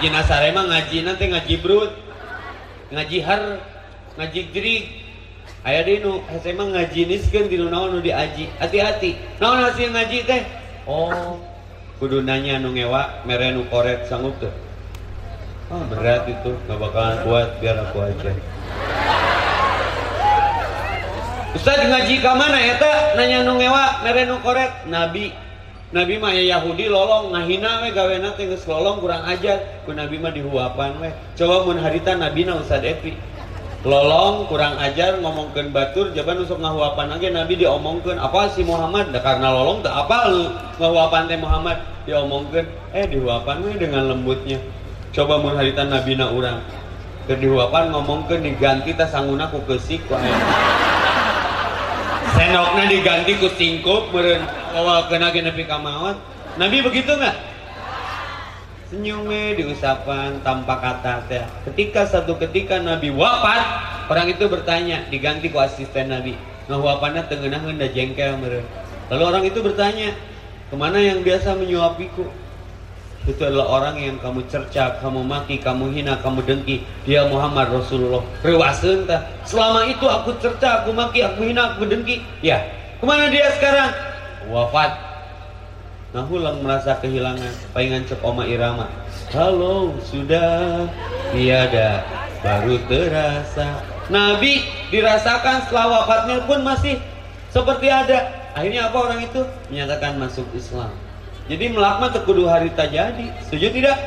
ngaji nasare mah ngaji nanti ngaji brut ngaji har ngaji jerig aya di nu hese mah ngaji niskeun di naon nu diaji? Hati-hati. Naon hasil ngaji teh? Oh. Kudu nanya nu ngewa mere nu koret sanggup tuh oh berat itu. Nggak bakalan kuat biar aku aja. Ustaz ngaji ke mana eta? Nanya nu ngewa mere nu koret? Nabi Nabi mah ya Yahudi lolong ngahina we gawena teh geus lolong kurang ajar. Ku Nabi mah dihuapan we. Coba mun harita Nabi na Ustaz Epi. Lolong kurang ajar ngomongkeun batur jaban usuk ngahuapan lagi Nabi diomongkeun apa si Muhammad? Da karena lolong tak apa ngahuapan teh Muhammad. Diomongkeun eh dihuapan we dengan lembutnya. Coba mun harita Nabi na urang. Keur dihuapan ngomongkeun diganti ta sanguna ku keusik ku aya senoknya diganti ku tingkup meren awal kena nepi kamawat Nabi begitu nggak senyumnya diusapan tanpa kata ketika satu ketika Nabi wafat orang itu bertanya diganti ku asisten Nabi ngahuapannya tengenah hendak jengkel meren lalu orang itu bertanya ke mana yang biasa menyuapiku itu adalah orang yang kamu cerca, kamu maki, kamu hina, kamu dengki. Dia Muhammad Rasulullah. Rewasen. Selama itu aku cerca, aku maki, aku hina, aku dengki. Ya, ke mana dia sekarang? Wafat. Nah ulang merasa kehilangan. Palingan cek oma irama. Halo, sudah tiada, baru terasa. Nabi dirasakan setelah wafatnya pun masih seperti ada. Akhirnya apa orang itu? Menyatakan masuk Islam. Jadi melakma tekudu harita jadi. Setuju tidak?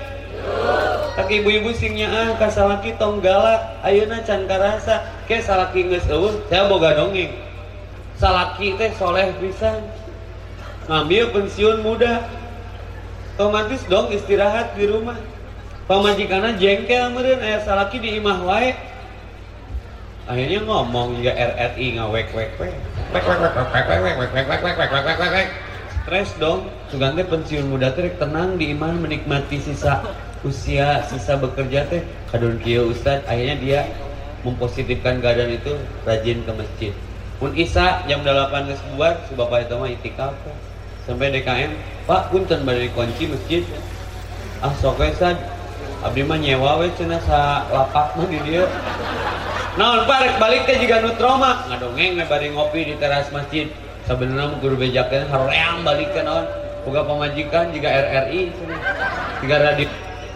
Tak ibu-ibu singnya ah kasalaki tong galak ayeuna can karasa ke salaki geus eueuh saya boga dongeng. Salaki teh soleh pisan. Ngambil pensiun muda. Otomatis dong istirahat di rumah. Pamajikanna jengkel meureun aya salaki di imah wae. Akhirnya ngomong juga RRI ngawek wek wek wek wek wek wek wek wek wek wek wek wek wek stres dong sugan teh pensiun muda teh tenang di iman menikmati sisa usia sisa bekerja teh kadon kieu ustad akhirnya dia mempositifkan keadaan itu rajin ke masjid pun isa jam 8 geus bubar si bapak itu mah itikaf sampai DKM Pak punten bari kunci masjid. Ah sok we sad abdi mah nyewa we cenah sa lapak mah di dieu naon Pak rek balik teh jiga nu trauma ngadongeng we bari ngopi di teras masjid. Sebenarnya guru bejakan haroreang balikan on boga pemajikan juga RRI cina tiga radio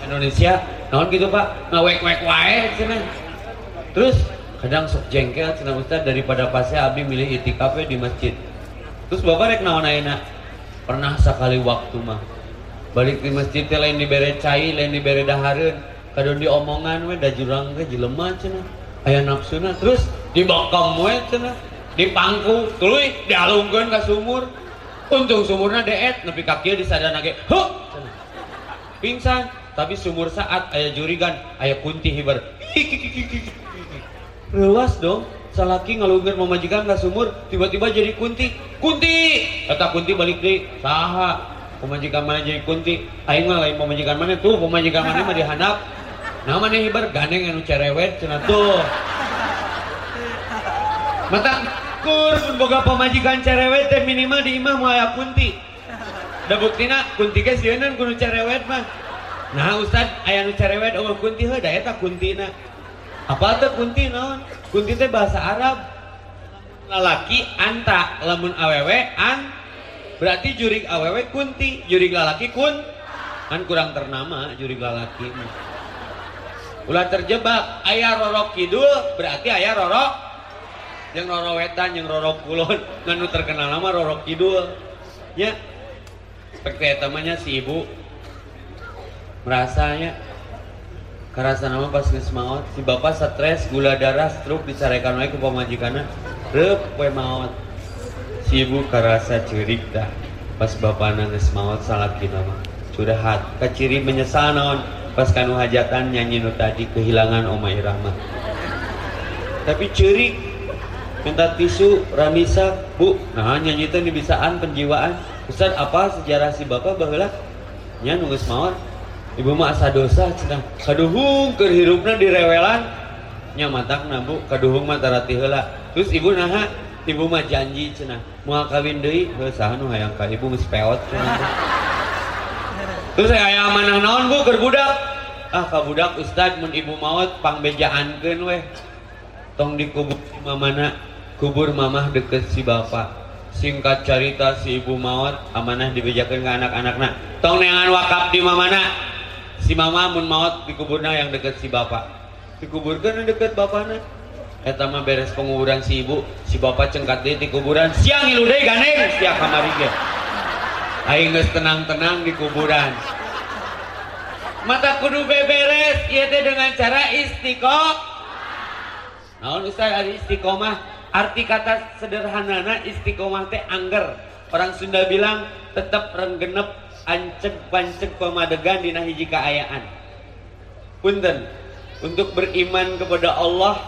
Indonesia. Naon gitu pak? Ngawek wek wae cina terus kadang sok jengkel cina ustad daripada pasnya abdi milih itikaf di masjid. Terus bapak rek naon ayeuna pernah sekali waktu mah. Balik di masjid lain dibere cai lain dibere dahareun. Kadon diomongan we da jurang teh jelema cina aya nafsuna terus dibokong we cina di pangku tuluy dialungkeun ka sumur. Untung sumurna deet nepi ka kieu disadana ge huh! pingsan. Tapi sumur saat aya jurigan aya kunti hibar. Rewas dong salaki ngalungkeun mamajikan ka sumur tiba-tiba jadi kunti. Kunti! Kata kunti balik deui saha. Pemajikan mana jadi kunti? Aing mah lain pemajikan mana tuh? Pemajikan mana mah dihandap. Nah mana hibar gandeng anu cerewet cenah tuh. Mata kur pun boga pemajikan cerewet teh minimal di imah aya kunti. Da buktina kunti ge sieun kudu cerewet mah. Nah ustad aya nu cerewet eueuh kunti heuh da eta kuntina apa teh kunti naon kunti teh bahasa Arab. Lalaki anta lamun awewe an. Berarti jurig awewe kunti jurig lalaki kun. Kan kurang ternama jurig lalaki ulah terjebak ayah rorok kidul berarti ayah rorok yang roro wetan yang roro kulon. Nganu terkenal nama roro kidul. Ya. Seperti temannya si ibu. Merasanya karasa nama pas geus maot si bapak stres gula darah stroke dicarekan wae ku pamajikanna. Reup we maot. Si ibu karasa ceurik dah. Pas bapana geus maot salaki nama curhat kaciri menyesal naon. Pas kanu hajatan nyanyi nu tadi kehilangan oma irama tapi ceurik minta tisu ramisa bu. Nah nyanyi itu bisaan penjiwaan. Ustaz apa sejarah si bapak baheula? Nya nunggus mawar ibu mah asa dosa cenah kaduhung keur hirupna direwelan nya matak na bu kaduhung mah tarati heula. Terus ibu naha ibu mah janji cenah moal kawin deui heuh saha nu hayang ka ibu geus peot cenah terus aya amanah naon bu keur budak? Ah kabudak ustad mun ibu maut pangbejaankeun weh. Tong dikubur si mamana kubur mamah deket si bapak singkat cerita si ibu maut amanah dibejakan ke anak-anaknya tong neangan wakaf di mamana si mama mun maut dikuburna yang deket si bapak dikuburkan yang deket bapaknya Eta mah beres penguburan si ibu, si bapak cengkat di kuburan, siang ilu deh ganeng setiap kamari ge. Aing geus tenang-tenang di kuburan. Mata kudu beberes ieu teh dengan cara istiqomah. Naon Ustaz ari istiqomah? Arti kata sederhanana istiqomah teh angger. Orang Sunda bilang tetap renggenep anceg panceg pemadegan dina hiji kaayaan. Punten, untuk beriman kepada Allah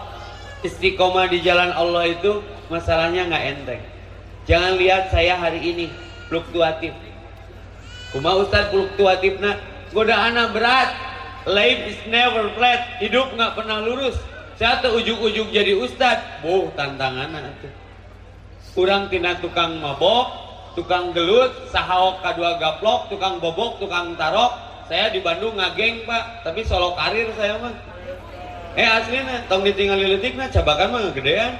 istiqomah di jalan Allah itu masalahnya nggak enteng. Jangan lihat saya hari ini fluktuatif. Kuma Ustaz fluktuatif nak anak berat. Life is never flat. Hidup nggak pernah lurus. Saya tuh ujuk-ujuk jadi Ustaz. Boh tantangan tuh. Kurang tina tukang mabok, tukang gelut, sahok kadua gaplok, tukang bobok, tukang tarok. Saya di Bandung ngageng pak, tapi solo karir saya mah. Eh aslinya, tong ditinggal letik nah cabakan mah gedean.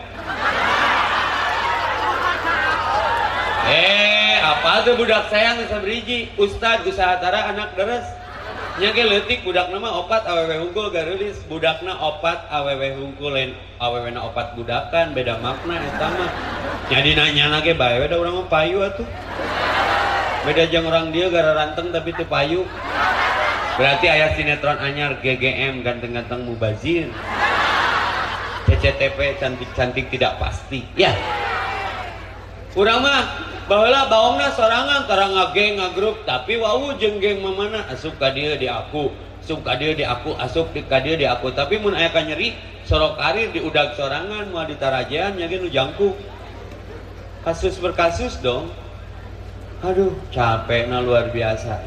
Eh, apa tuh budak sayang bisa beriji? Ustad usaha tara anak deres. Nyake letik budak nama opat awewe hungkul garulis budakna opat awewe hungkul lain awewe na opat budakan beda makna eta mah. Nyadi nanya lagi bae da urang payu atuh. Beda jang orang dia gara ranteng tapi teu payu. Berarti ayah sinetron anyar GGM ganteng-ganteng mubazir. CCTV cantik-cantik tidak pasti. Ya. Urang mah baheula baongna sorangan karang ngageng ngagrup tapi wau jeung geng mamana asup ka dieu di aku, asup ka dieu di aku, asup di ka dieu di aku. Tapi mun aya ka nyeri sorok karir di udag sorangan moal ditarajean nya nu jangku. Kasus berkasus dong. Aduh, capeknya luar biasa.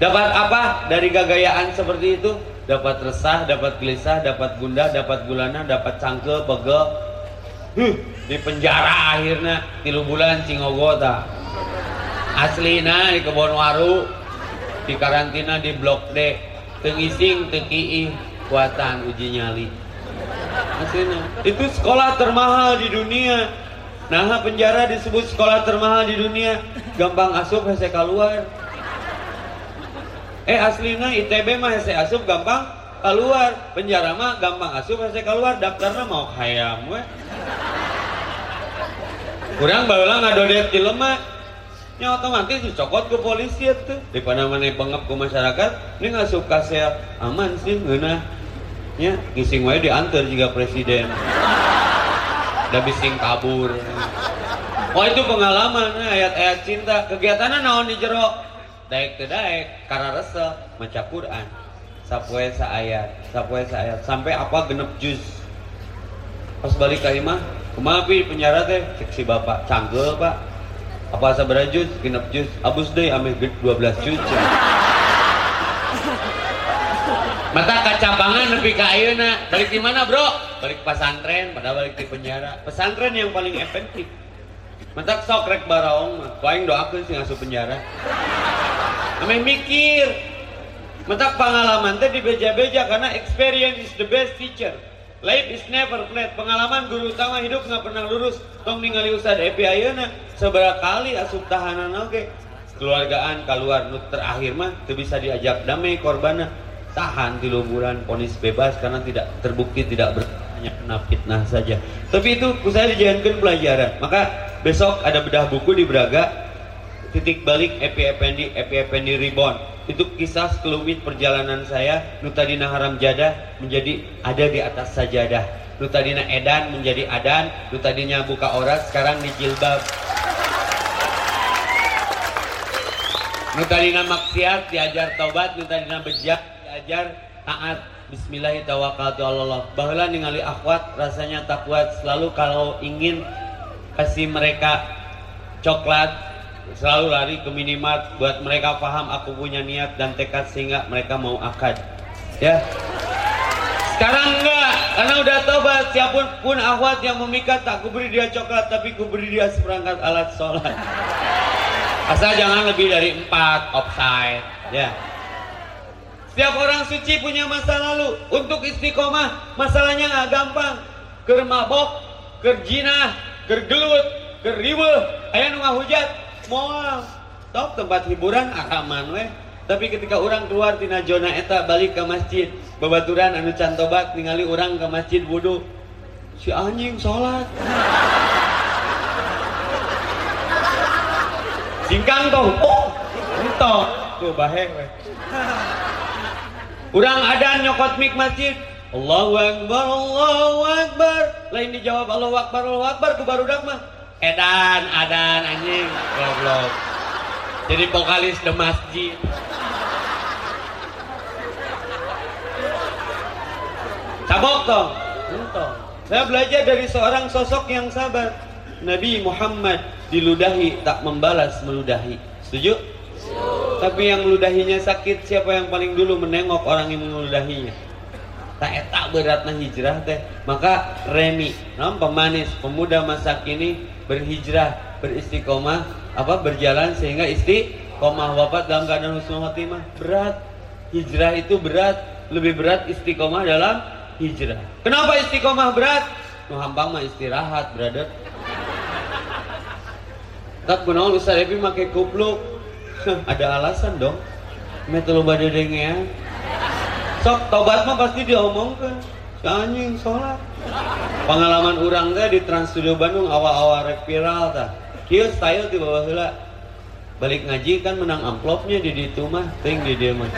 Dapat apa dari gagayaan seperti itu? Dapat resah, dapat gelisah, dapat gundah, dapat gulana, dapat cangkel, pegel. Huh, di penjara akhirnya tilu bulan cingogota. Aslina di kebon waru, di karantina di blok D, tengising, teki kuatan uji nyali. Aslina. Itu sekolah termahal di dunia. Nah penjara disebut sekolah termahal di dunia. Gampang asup hese keluar eh aslinya ITB mah hese asup gampang keluar penjara mah gampang asup hese keluar daftarnya mau hayam we kurang baheula ngadodet di lemah nya otomatis dicokot ke polisi itu di mana mana pengep ke masyarakat ini ngasup kasih aman sih ngeunah ya ngising wae diantar juga presiden. Udah bising kabur. Oh itu pengalaman ayat-ayat cinta. Kegiatannya naon di daek ke daek karena resep maca Quran. Sapoe ayat sapoe ayat. Sampai apa genep juz? Pas balik ke imah kumaha penjara teh? Cek si bapak canggel pak. Apa sabaraha juz genep juz abus deui ame 12 juz mata kacabangan nepi ka ayeuna balik di mana bro? Balik pesantren pada balik di penjara. Pesantren yang paling efektif. Mata sok rek baraong mah. Doa doakeun sih ngasuh penjara. Ame mikir. Mentak pengalaman teh dibeja-beja karena experience is the best teacher. Life is never flat. Pengalaman guru utama hidup nggak pernah lurus. Tong ningali Ustaz Epi ayeuna seberapa kali asup tahanan oke. Keluargaan keluar nu terakhir mah teu bisa diajak damai korbannya tahan tilu bulan ponis bebas karena tidak terbukti tidak bertanya kena fitnah saja. Tapi itu saya dijadikan pelajaran. Maka besok ada bedah buku di Braga titik balik Epi Effendi Epi Effendi Reborn. Itu kisah sekelumit perjalanan saya Nutadina Haram Jadah menjadi ada di atas sajadah. Nutadina Edan menjadi Adan Nutadina buka orat sekarang di jilbab. Nutadina maksiat diajar taubat Nutadina bejak diajar taat. Bismillahirrahmanirrahim Bahwa ningali akhwat rasanya tak kuat selalu kalau ingin kasih mereka coklat selalu lari ke minimarket buat mereka paham aku punya niat dan tekad sehingga mereka mau akad. Ya. Sekarang enggak karena udah tobat. Siapun pun ahwat yang memikat tak kuberi dia coklat tapi kuberi dia seperangkat alat sholat. Asal jangan lebih dari empat offside. Ya. Setiap orang suci punya masa lalu. Untuk istiqomah, masalahnya nggak gampang. Ker mabok, ker jinah, ker gelut, ker riweuh, aya nu ngahujat, moal. Top tempat hiburan aman weh. Tapi ketika orang keluar tina zona eta balik ke masjid, babaturan anu cantobat ningali orang ke masjid wudhu. Si anjing sholat. Singkang toh, oh, itu tuh bahe weh. Urang ada nyokot mik masjid. Allahu Akbar, Allahu Akbar. Lain dijawab Allahu Akbar, Allahu Akbar ku barudak mah. Edan, adan anjing, goblok. Jadi vokalis the masjid. Cabok toh. Entong. Saya belajar dari seorang sosok yang sabar. Nabi Muhammad diludahi tak membalas meludahi. Setuju? Tapi yang meludahinya sakit siapa yang paling dulu menengok orang yang meludahinya? Tak etak beratnya hijrah teh. Maka Remi, nam pemanis, pemuda masa kini berhijrah, beristiqomah, apa berjalan sehingga istiqomah wafat dalam keadaan husnul khotimah. Berat. Hijrah itu berat, lebih berat istiqomah dalam hijrah. Kenapa istiqomah berat? Nu mah istirahat, brother. Tak kunaon Ustaz Epi make kupluk. Ada alasan dong. Metode badedengean. Sok tobat mah pasti diomongkan. Anjing sholat. Pengalaman orang teh di Trans Studio Bandung awal-awal viral tah. Kieu style di bawah heula. Balik ngaji kan menang amplopnya di ditu mah, ting di dia mah.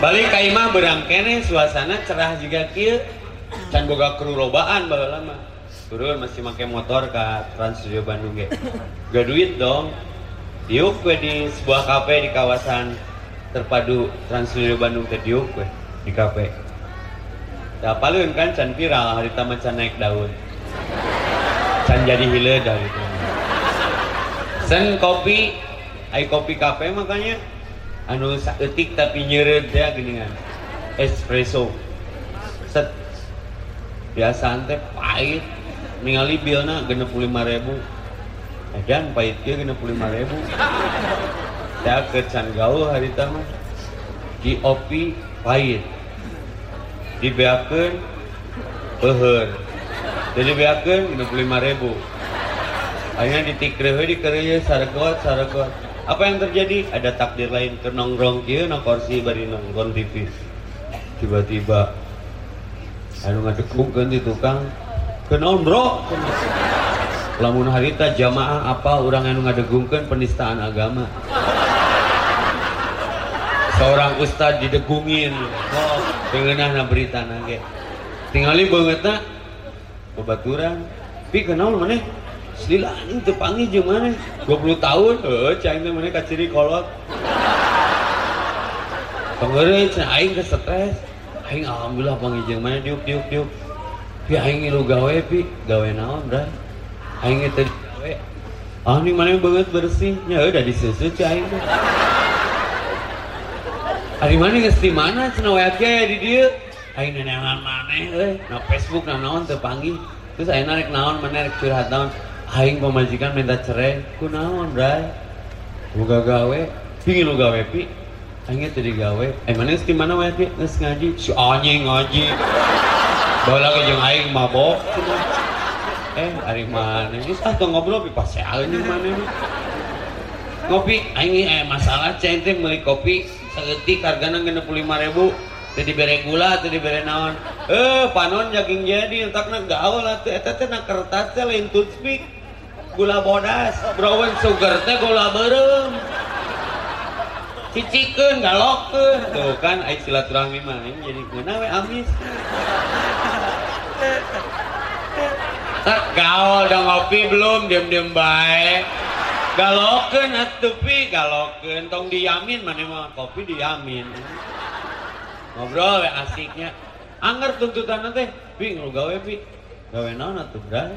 Balik ka imah suasana cerah juga kieu. Can boga kru lobaan baheula mah. Turun masih make motor ke Trans Studio Bandung ge. Gak duit dong. Diuk gue di sebuah kafe di kawasan terpadu Trans Studio Bandung teh diuk gue di kafe. Ya paling kan can viral hari tamat can naik daun. Can jadi hile dari itu. Sen kopi, ai kopi kafe makanya anu saeutik tapi nyeureud ya geuningan. Espresso. Set biasa teh pahit ningali bilna genep puluh lima ribu edan pahit kia genep puluh lima ribu. Saya ke hari tama di opi pahit. Dibeakeun peher jadi beakeun genep puluh lima ribu. Akhirnya ditikrehe dikereye saregot saregot apa yang terjadi? Ada takdir lain ke nongkrong kia na kursi bari nonton TV tiba-tiba anu ngadekungkeun di tukang. Kenaon bro lamun harita jamaah apa orang anu ngadegungkeun penistaan agama? Seorang ustad didegungin. Oh, dengeunah na berita nage tingali beungeutna babaturan pi kenaon maneh? Lila anjing teu panggih jeung maneh? 20 tahun? Cai teh maneh kaciri kolot. Pengereun aing ke stres. Aing alhamdulillah jeung mana diuk diuk diuk. Pi aing ngilu gawe pi. Gawe naon bray aing teh gawe ah ning mana banget bersih. Nya udah disusu ci aing teh mana geus di mana? Cenah wae ge di dieu. Aing nenengan maneh euy. Na Facebook na naon teu panggih. Terus aing rek naon maneh rek curhat naon. Aing pemajikan minta cerai. Ku naon bray boga gawe? Pingin lu gawe pi? Aing teh digawe eh mana geus di mana wae pi? Geus ngaji. Si anjing ngaji bawa lagi jeung aing mabok eh hari mana? Ah tong ngobrol pi pas anjing mana nih ngopi aing eh masalah teh meuli kopi saeutik hargana 65 ribu teu dibere gula teu dibere naon. Eh panon jaging jadi entakna gaul atuh eta teh na kertas teh lain toothpick. Gula bodas. Browen sugar teh gula beureum cicikeun galokeun tuh kan ai silaturahmi mah jadi geuna we amis gaul dong ngopi belum? Diem-diem baik galokeun atuh pi. Galokeun. Tong diyamin mana mah? Kopi diyamin ngobrol we asiknya. Anger tuntutan teh. Pi lu gawe pi. Gawe naon atuh bray?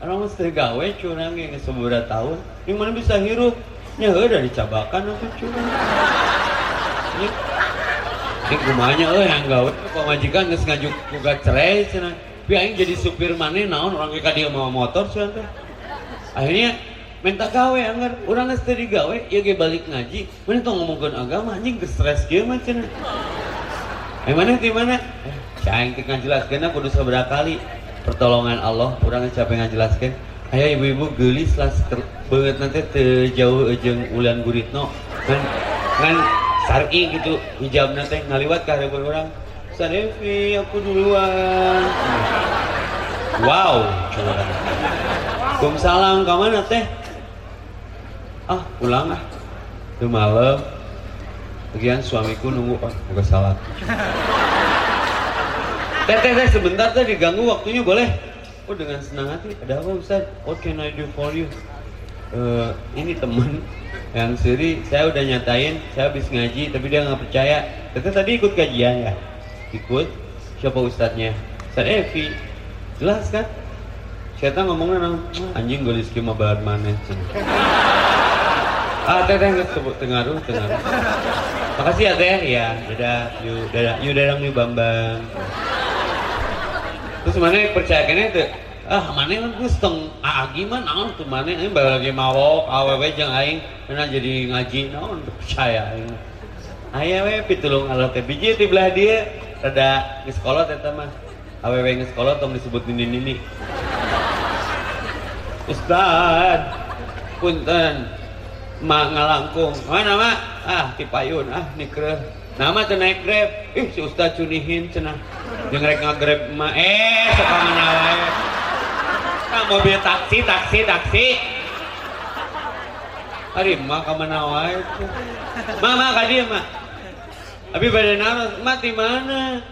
Orang mesti gawe curang yang sebeberapa tahun. Yang mana bisa hirup? Nya heuh dari cabakan atuh curang? Ini kumanya euy yang gawe? Pamajikan geus ngajuk gugat cerai cenah tapi aing jadi supir maneh naon orang ka dia mau motor teh akhirnya minta gawe anger urang geus teu digawe ieu ge balik ngaji. Mana tong ngomongkeun agama anjing geus stres mah cenah. Eh mana di mana? Saya yang ngajelaskeun kudu sabaraha kali. Pertolongan Allah urang capek ngajelaskeun. Aya ibu-ibu gelis lah banget nanti terjauh jeung ulan guritno. Kan kan sarki gitu hijab nanti ngaliwat ke hadapan orang Sadevi aku duluan. Wow Waalaikumsalam ke mana teh. Ah pulang ah. Itu malam. Bagian suamiku nunggu. Oh buka salat. Teh teh teh sebentar teh diganggu waktunya boleh. Oh dengan senang hati. Ada apa Ustaz? What can I do for you? Eh, ini temen yang seri saya udah nyatain saya habis ngaji tapi dia nggak percaya. Teteh tadi ikut kajian ya ikut. Siapa ustadznya? Ustaz Evi. Jelas kan? Saya ngomongnya nang anjing gue di mah balat mana ah teh teh sebut tengaruh tengaruh. Makasih ya teh. Ya dadah yuk dadah yuk dadah yuk bambang. Terus mana percaya kene tuh? Ah mana kan gue seteng ah gimana naon tuh mana ini baru lagi mawok awewe jeung aing karena jadi ngaji naon percaya aing. Aya we pitulung Allah teh. Biji di dia rada geus kolot eta mah. Awewe geus kolot tong disebut nini-nini. Ustad punten. Mak ngalangkung. Mana mak? Ah ti payun ah nikreh. Nama teu naik grab. Ih si Ustad cunihin cenah. Jeung rek ngagrab mah eh sok mana wae. Ah, mobil taksi, taksi, taksi. Hari mah ke mana wae. Mama ka dieu mah. Abi bade naon? Mah di mana?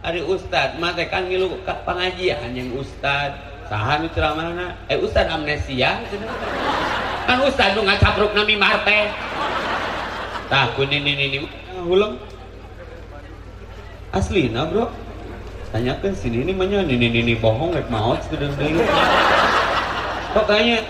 Ari ustad, mah teh kan ngilu pengajian yang ustad. Saha nu ceramahna? Eh ustad amnesia cenah. Kan ustad nu ngacapruk nami marte. Tah kunin ini ini ulang. Aslina, Bro tanyakan sini ini mana ini ini bohong rek mau sudah dulu kok tanya